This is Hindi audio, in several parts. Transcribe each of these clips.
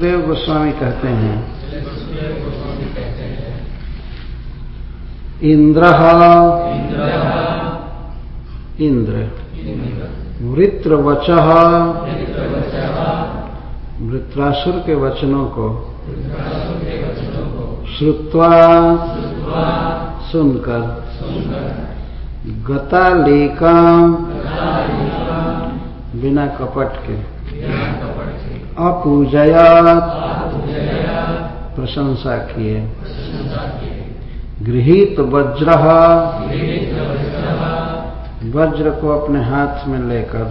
देव गोस्वामी कहते हैं, इंद्र इंद्र, वृत्रवच, वृत्रासुर के वचनों को श्रुत्वा सुनकर, गता लेका बिना कपट के अपूजयात। प्रशंसा किए। गृहित वज्र। वज्र। को अपने हाथ में लेकर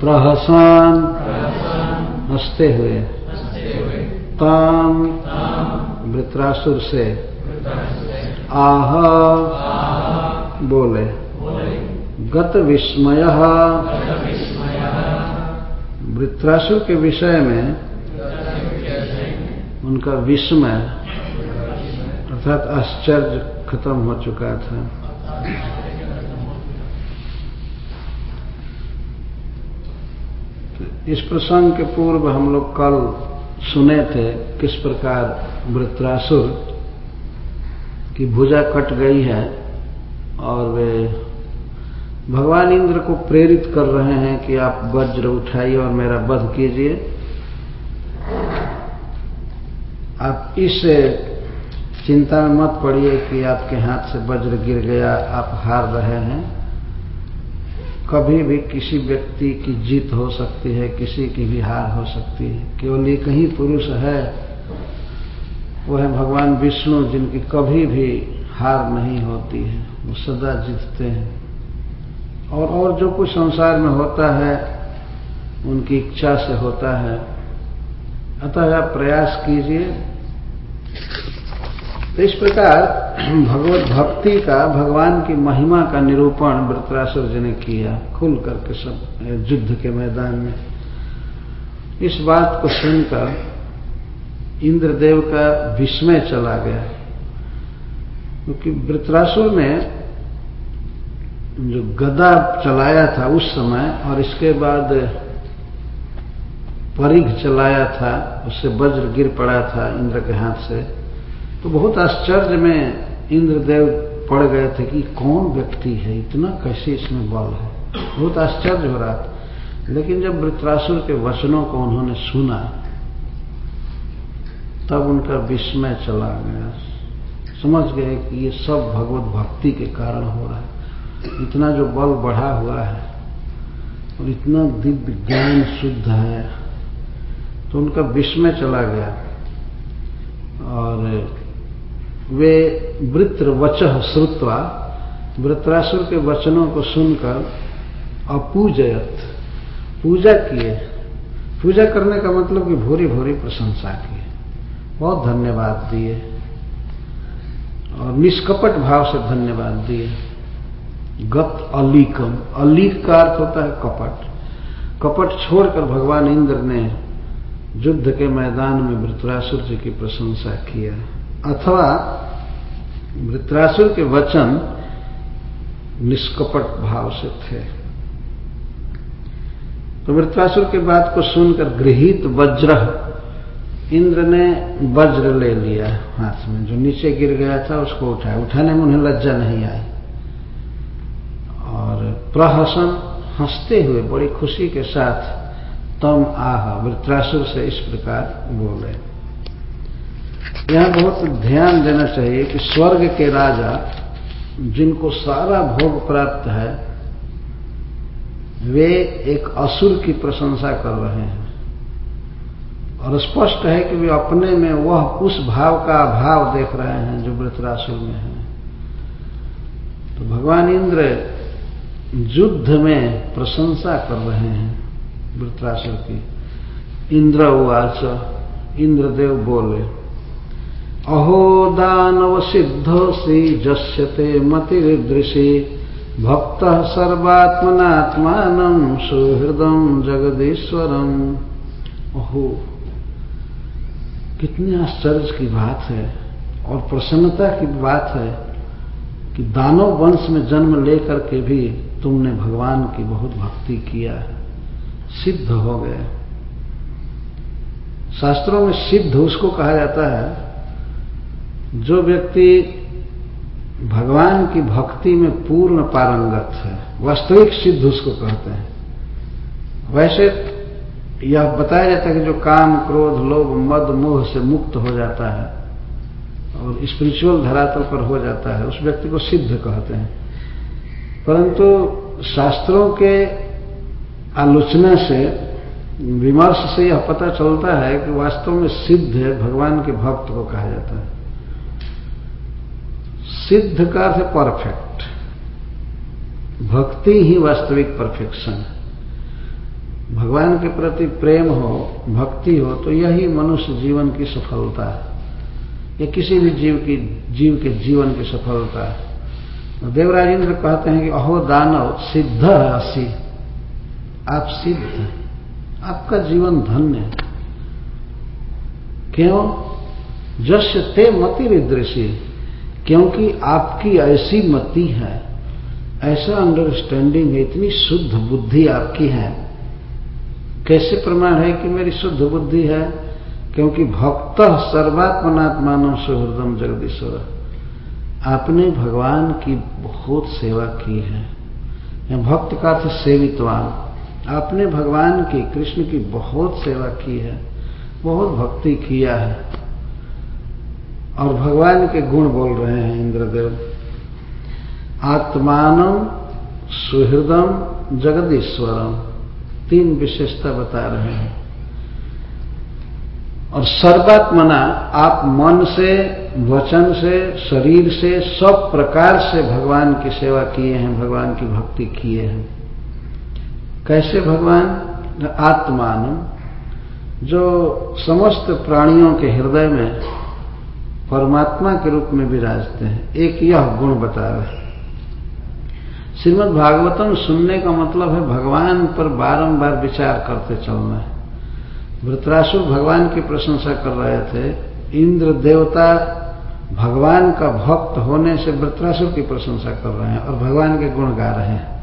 प्रहसान हँसते हुए ताम वृत्रासुर से आह बोले गत विस्मय वृत्रासुर के विषय में उनका विस्मय अर्थात आश्चर्य खत्म हो चुका था। इस प्रसंग के पूर्व हम लोग कल सुने थे किस प्रकार वृत्रासुर की भुजा कट गई है और वे भगवान इंद्र को प्रेरित कर रहे हैं कि आप वज्र उठाइए और मेरा वध कीजिए। आप इस चिंता में मत पड़िए कि आपके हाथ से वज्र गिर गया, आप हार रहे हैं। कभी भी किसी व्यक्ति की जीत हो सकती है, किसी की भी हार हो सकती है। केवल एक ही पुरुष है, वो है भगवान विष्णु, जिनकी कभी भी हार नहीं होती है। वो सदा जीतते हैं। और और जो कुछ संसार में होता है, उनकी इच्छा से होता है। अतः आप प्रयास कीजिए। तो इस प्रकार भगवत भक्ति का, भगवान की महिमा का निरूपण वृतरासुर जी ने किया, खुल करके सब युद्ध के मैदान में। इस बात को सुनकर इंद्रदेव का विस्मय चला गया, क्योंकि वृतरासुर ने जो गदा चलाया था उस समय और इसके बाद परिघ चलाया था, उससे वज्र गिर पड़ा था इंद्र के हाथ से तो बहुत आश्चर्य में इंद्रदेव पड़ गए थे कि कौन व्यक्ति है, इतना कैसे इसमें बल है। बहुत आश्चर्य हो रहा था। लेकिन जब वृत्रासुर के वचनों को उन्होंने सुना, तब उनका विस्मय चला गया। समझ गए कि ये सब भगवत भक्ति के कारण हो रहा है। इतना जो बल बढ़ा हुआ है और इतना दिव्य ज्ञान शुद्ध है तो उनका विस्मय चला गया। और वे वृत्र वच श्रुत्वा, वृत्रासुर के वचनों को सुनकर अपूजयत, पूजा किए। पूजा करने का मतलब कि भूरी भूरी प्रशंसा किए। बहुत धन्यवाद दिए। और निष्कपट भाव से धन्यवाद दिए। गत अलीकम। अलीक का अर्थ होता है कपट। कपट छोड़कर भगवान इंद्र ने युद्ध के मैदान में वृत्रासुर जी की प्रशंसा किया अथवा वृत्रासुर के वचन निष्कपट भाव से थे। तो वृत्रासुर के बात को सुनकर गृहित वज्र इंद्र ने वज्र ले लिया हाथ में। जो नीचे गिर गया था, उसको उठाया। उठाने में उन्हें लज्जा नहीं आई। प्रहसन, हँसते हुए, बड़ी खुशी के साथ तम आह वृत्रासुर से इस प्रकार बोले यहाँ बहुत ध्यान देना चाहिए कि स्वर्ग के राजा, जिनको सारा भोग प्राप्त है, वे एक असुर की प्रशंसा कर रहे हैं। और स्पष्ट है कि वे अपने में वह उस भाव का अभाव देख रहे हैं जो वृतरासुर में है। तो भगवान इंद्र युद्ध में प्रशंसा कर रहे हैं वृतरासुर की। इंद्र उवाच, इंद्रदेव बोले, अहो दानव सिद्धोसी जस्यते मतिदृशी भक्त सर्वात्मनात्मान सुहृदम जगदीश्वरम। अहो, कितनी आश्चर्य की बात है और प्रसन्नता की बात है कि दानव वंश में जन्म लेकर के भी तुमने भगवान की बहुत भक्ति किया है। सिद्ध हो गए। शास्त्रों में सिद्ध उसको कहा जाता है, जो व्यक्ति भगवान की भक्ति में पूर्ण पारंगत है, वास्तविक सिद्ध उसको कहते हैं। वैसे यह बताया जाता है कि जो काम, क्रोध, लोभ, मद, मोह से मुक्त हो जाता है और स्पिरिचुअल धरातल पर हो जाता है, उस व्यक्ति को सिद्ध कहते हैं। परंतु शास्त्रों के आलोचना से, विमर्श से यह पता चलता है कि वास्तव में सिद्ध है, भगवान के भक्त को कहा जाता है। सिद्ध का अर्थ परफेक्ट। भक्ति ही वास्तविक परफेक्शन है। भगवान के प्रति प्रेम हो, भक्ति हो तो यही मनुष्य जीवन की सफलता है। या किसी भी जीव की, जीव के जीवन की सफलता है। देवराजेंद्र कहते हैं कि अहो दानव, सिद्ध असी। आप सिद्ध आपका जीवन धन्य क्यों? जस्य ते मति विदृशी क्योंकि आपकी ऐसी मति है, ऐसा अंडरस्टैंडिंग है, इतनी शुद्ध बुद्धि आपकी है। कैसे प्रमाण है कि मेरी शुद्ध बुद्धि है? क्योंकि भक्त सर्वात्मनात्मान सुहृदम जगदीश्वर। आपने भगवान की बहुत सेवा की है। भक्त का अर्थ सेवितवान आपने भगवान की, कृष्ण की बहुत सेवा की है। बहुत भक्ति किया है। और भगवान के गुण बोल रहे हैं इंद्रदेव। आत्मान सुहृदम जगदीश्वरम तीन विशेषता बता रहे हैं। और सर्वात्मना आप मन से वचन से, शरीर से, सब प्रकार से भगवान की सेवा किए हैं, भगवान की भक्ति किए हैं। कैसे भगवान? आत्मान जो समस्त प्राणियों के हृदय में परमात्मा के रूप में विराजते हैं, एक यह गुण बता रहे हैं। श्रीमद भागवतम सुनने का मतलब है, भगवान पर बारंबार विचार करते चलना है। वृतरासुर भगवान की प्रशंसा कर रहे थे, इंद्र देवता भगवान का भक्त होने से वृत्रासुर की प्रशंसा कर रहे हैं और भगवान के गुण गा रहे हैं।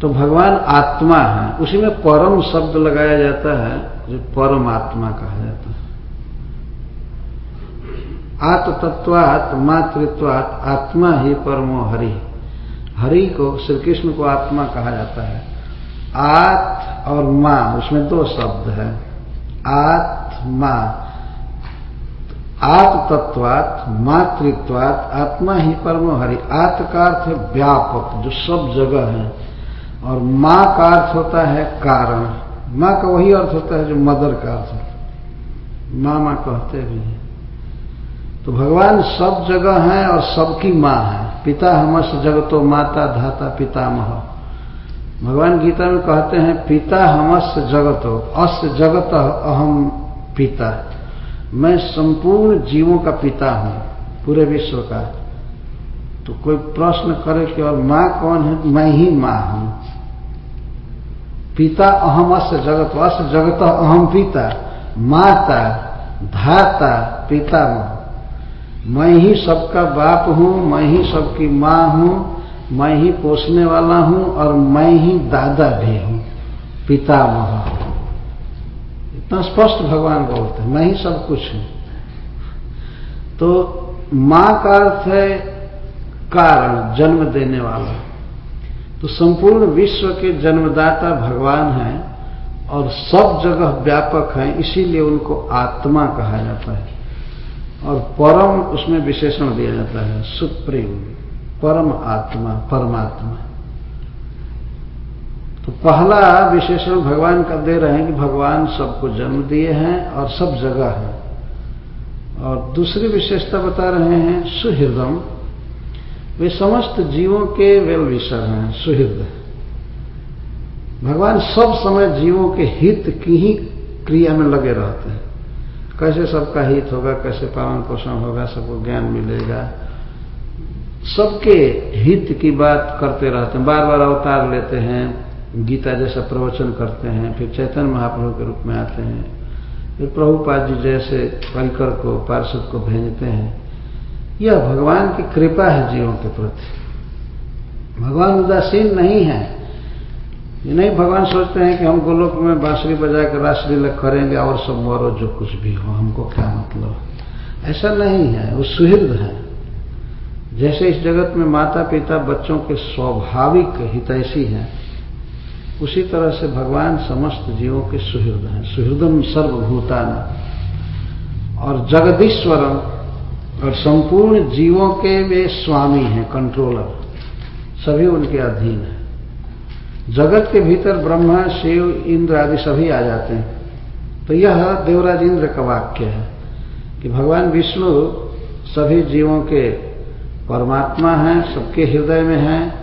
तो भगवान आत्मा है। उसी में परम शब्द लगाया जाता है, जो परम आत्मा कहा जाता है। आत्मतत्वात्, मातृत्वात्, आत्मा ही परमो हरि। हरि को श्री कृष्ण को आत्मा कहा जाता है। आत और माँ, उसमें दो शब्द है। आत्मा। आत तत्वात मातृत्वात, आत्मा ही परमो हरि। आत का अर्थ है व्यापक, जो सब जगह है। और माँ का अर्थ होता है कारण। माँ का वही अर्थ होता है जो मदर का अर्थ होता है। माँ माँ कहते भी हैं। तो भगवान सब जगह हैं और सबकी माँ है। पिता हमस जगतो माता धाता पितामह। भगवान गीता में कहते हैं, पिता हमस जगतो, अस जगत अहम पिता। मैं संपूर्ण जीवों का पिता हूँ, पूरे विश्व का। तो कोई प्रश्न करे कि और माँ कौन है? मैं ही माँ हूँ। पिता अहम अस जगत अस जगत अहम पिता, माता, धाता पितामह मैं ही सबका बाप हूँ, मैं ही सबकी माँ हूँ, मैं ही पोसने वाला हूँ और मैं ही दादा भी हूँ। पितामह इतना स्पष्ट भगवान बोलते हैं, मैं ही सब कुछ हूँ। तो माँ का अर्थ है कारण, जन्म देने वाला। तो संपूर्ण विश्व के जन्मदाता भगवान हैं और सब जगह व्यापक हैं, इसीलिए उनको आत्मा कहा जाता है। और परम, उसमें विशेषण दिया जाता है, सुप्रीम, परम आत्मा, परमात्मा। तो पहला विशेषण भगवान का दे रहे हैं कि भगवान सबको जन्म दिए हैं और सब जगह है। और दूसरी विशेषता बता रहे हैं, सुहृदम। वे समस्त जीवों के वेल विषय हैं, सुहृद भगवान सब समय जीवों के हित की ही क्रिया में लगे रहते हैं। कैसे सबका हित होगा, कैसे पालन पोषण होगा, सबको ज्ञान मिलेगा। सबके हित की बात करते रहते हैं बार बार अवतार लेते हैं। गीता जैसा प्रवचन करते हैं, फिर चैतन्य महाप्रभु के रूप में आते हैं, फिर प्रभुपाद जी जैसे परिकर को, पार्षद को भेजते हैं। यह भगवान की कृपा है जीवों के प्रति। भगवान उदासीन नहीं है। ये नहीं भगवान सोचते हैं कि हम गोलोक में बांसुरी बजा कर करेंगे और सब मरो जो कुछ भी हो, हमको क्या मतलब? ऐसा नहीं है, वो सुहृद है। जैसे इस जगत में माता पिता बच्चों के स्वाभाविक हितैषी हैं उसी तरह से भगवान समस्त जीवों के सुहृद हैं। सुहृदम सर्वभूतान। और जगदीश्वरम और संपूर्ण जीवों के वे स्वामी हैं कंट्रोलर सभी उनके अधीन है। जगत के भीतर ब्रह्मा, शिव, इंद्र आदि सभी आ जाते हैं। तो यह देवराज इंद्र का वाक्य है कि भगवान विष्णु सभी जीवों के परमात्मा हैं, सबके हृदय में हैं,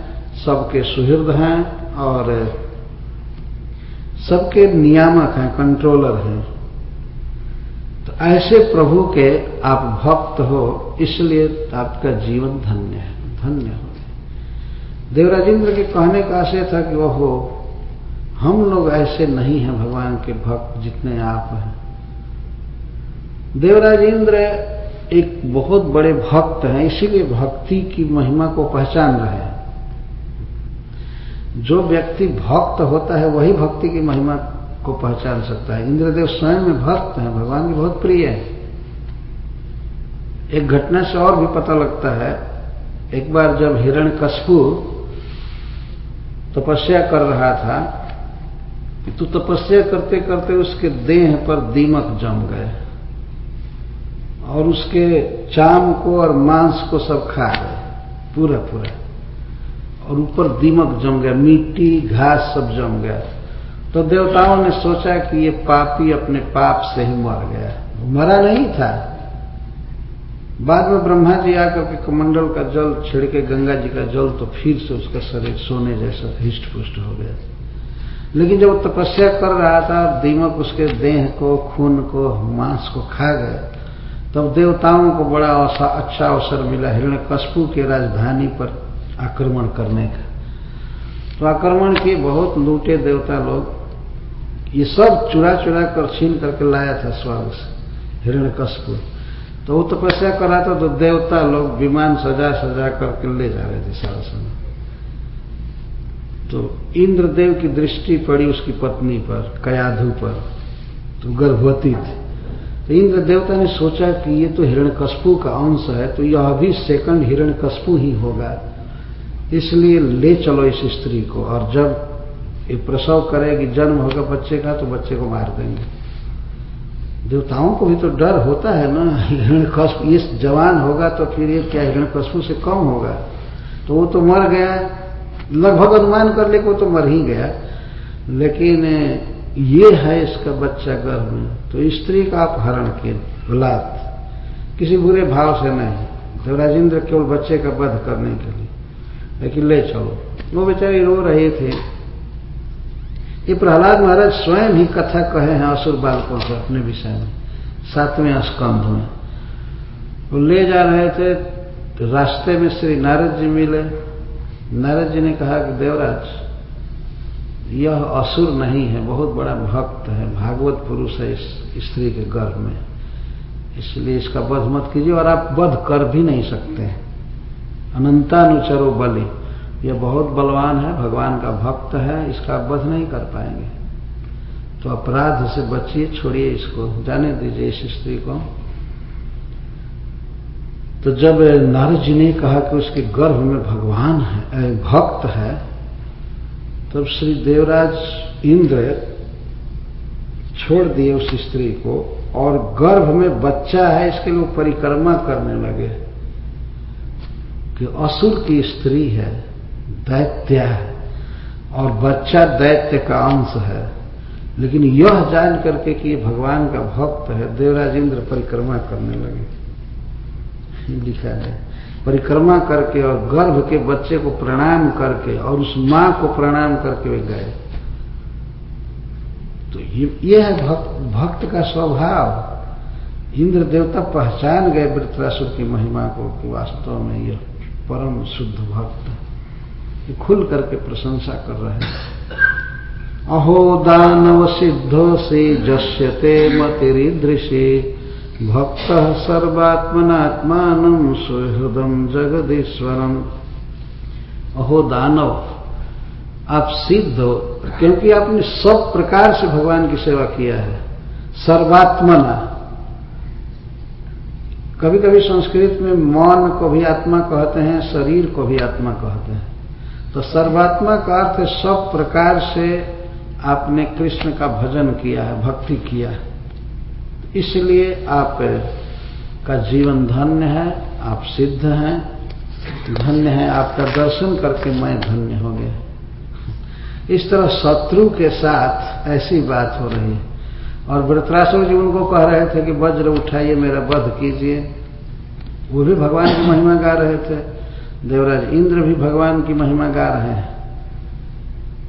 सबके सुहृद हैं और सबके नियामक हैं कंट्रोलर हैं। तो ऐसे प्रभु के आप भक्त हो, इसलिए आपका जीवन धन्य है, धन्य हो। देवराजेंद्र के कहने का आशय था कि वह हो हम लोग ऐसे नहीं हैं भगवान के भक्त जितने आप हैं। देवराजेंद्र एक बहुत बड़े भक्त हैं, इसीलिए भक्ति की महिमा को पहचान रहे हैं। जो व्यक्ति भक्त होता है, वही भक्ति की महिमा को पहचान सकता है। इंद्रदेव स्वयं में भक्त हैं, भगवान के बहुत प्रिय है। एक घटना से और भी पता लगता है, एक बार जब हिरण कशपू तपस्या कर रहा था तो तपस्या करते करते उसके देह पर दीमक जम गए और उसके चाम को और मांस को सब खा गए पूरा पूरा और ऊपर दीमक जम गया मिट्टी घास सब जम गया। तो देवताओं ने सोचा कि ये पापी अपने पाप से ही मर गया। मरा नहीं था। बाद में ब्रह्मा जी आकर के कमंडल का जल छिड़के, गंगा जी का जल तो फिर से उसका शरीर सोने जैसा हिष्ट पुष्ट हो गया। लेकिन जब तपस्या कर रहा था, दीमक उसके देह को, खून को, मांस को खा गए तब देवताओं को बड़ा अच्छा अवसर मिला। हिरण्य कशपू के राजधानी पर आक्रमण करने का। तो आक्रमण किए, बहुत लूटे देवता लोग, ये सब चुरा चुरा कर, छीन करके लाया था स्वर्ग से हिरण्य कशपू तो वो तपस्या कर रहा था तो देवता लोग विमान सजा सजा करके ले जा रहे थे सारा समय तो इंद्रदेव की दृष्टि पड़ी उसकी पत्नी पर, कयाधु पर तो गर्भवती थी। तो इंद्र देवता ने सोचा कि ये तो हिरण्यकशपु का अंश है तो यह भी सेकंड हिरण्यकशपु ही होगा। इसलिए ले चलो इस स्त्री को। और जब ये प्रसव करेगी जन्म होगा बच्चे का तो बच्चे को मार देंगे। देवताओं को भी तो डर होता है ना हिरण्यकश्यप ये जवान होगा तो फिर ये क्या हिरण्यकश्यप से कम होगा? तो वो तो मर गया। लगभग अनुमान कर ले वो तो मर ही गया। लेकिन ये है इसका बच्चा गर्भ। में तो स्त्री का अपहरण के लात किसी बुरे भाव से नहीं। देवराजेंद्र केवल बच्चे का वध करने के लिए। लेकिन ले चलो। वो बेचारे रो रहे थे। ये प्रहलाद महाराज स्वयं ही कथा कहे हैं असुर बालकों से अपने विषय में। सातवें स्कंध में। वो ले जा रहे थे तो रास्ते में श्री नारद जी मिले। नारद जी ने कहा कि देवराज, यह असुर नहीं है, बहुत बड़ा भक्त है, भागवत पुरुष है इस स्त्री के गर्भ में। इसलिए इसका वध मत कीजिए और आप वध कर भी नहीं सकते। अनंतानुचरो बलि। यह बहुत बलवान है, भगवान का भक्त है, इसका वध नहीं कर पाएँगे। तो अपराध से बचिए, छोड़िए इसको। जाने दीजिए इस स्त्री को। तो जब नारद जी ने कहा कि उसके गर्भ में भगवान है भक्त है, तब श्री देवराज इंद्र छोड़ दिए उस स्त्री को और गर्भ में बच्चा है, इसके लिए परिक्रमा करने लगे। कि असुर की स्त्री है, दैत्य है, और बच्चा दैत्य का अंश है। लेकिन यह जान करके कि भगवान का भक्त है देवराज इंद्र परिक्रमा करने लगे। लिखा है, परिक्रमा करके और गर्भ के बच्चे को प्रणाम करके और उस माँ को प्रणाम करके वे गए। तो ये है भक्त भक्त का स्वभाव। इंद्र देवता पहचान गए वृत्रासुर की महिमा को कि वास्तव में यह परम शुद्ध भक्त। खुल करके प्रशंसा कर रहे हैं। अहो दानव सिद्धो से जस्यते मतिदृशे भक्त सर्वात्मनात्मान सुहृदम जगदीश्वरम अहो दानव, आप सिद्ध हो, क्योंकि आपने सब प्रकार से भगवान की सेवा किया है। सर्वात्मना। कभी कभी संस्कृत में मन को भी आत्मा कहते हैं, शरीर को भी आत्मा कहते हैं। तो सर्वात्मा का अर्थ सब प्रकार से आपने कृष्ण का भजन किया है, भक्ति किया है। इसलिए आप का जीवन धन्य है, आप सिद्ध हैं। धन्य है, आपका दर्शन करके मैं धन्य हो गया। इस तरह शत्रु के साथ ऐसी बात हो रही है। और वृतरासुर जी उनको कह रहे थे कि वज्र उठाइए, मेरा वध कीजिए। वो भी भगवान की महिमा गा रहे थे। देवराज इंद्र भी भगवान की महिमा गा रहे हैं।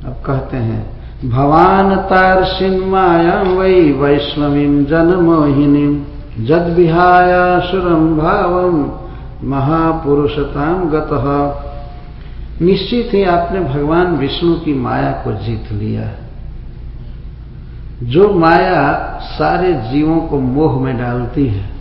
अब कहते हैं, भवान तारसिन्मायां वै जन जनमोहिनीं जद विहायासुरं भावम महापुरुषताम गत। निश्चित ही आपने भगवान विष्णु की माया को जीत लिया। है जो माया सारे जीवों को मोह में डालती है।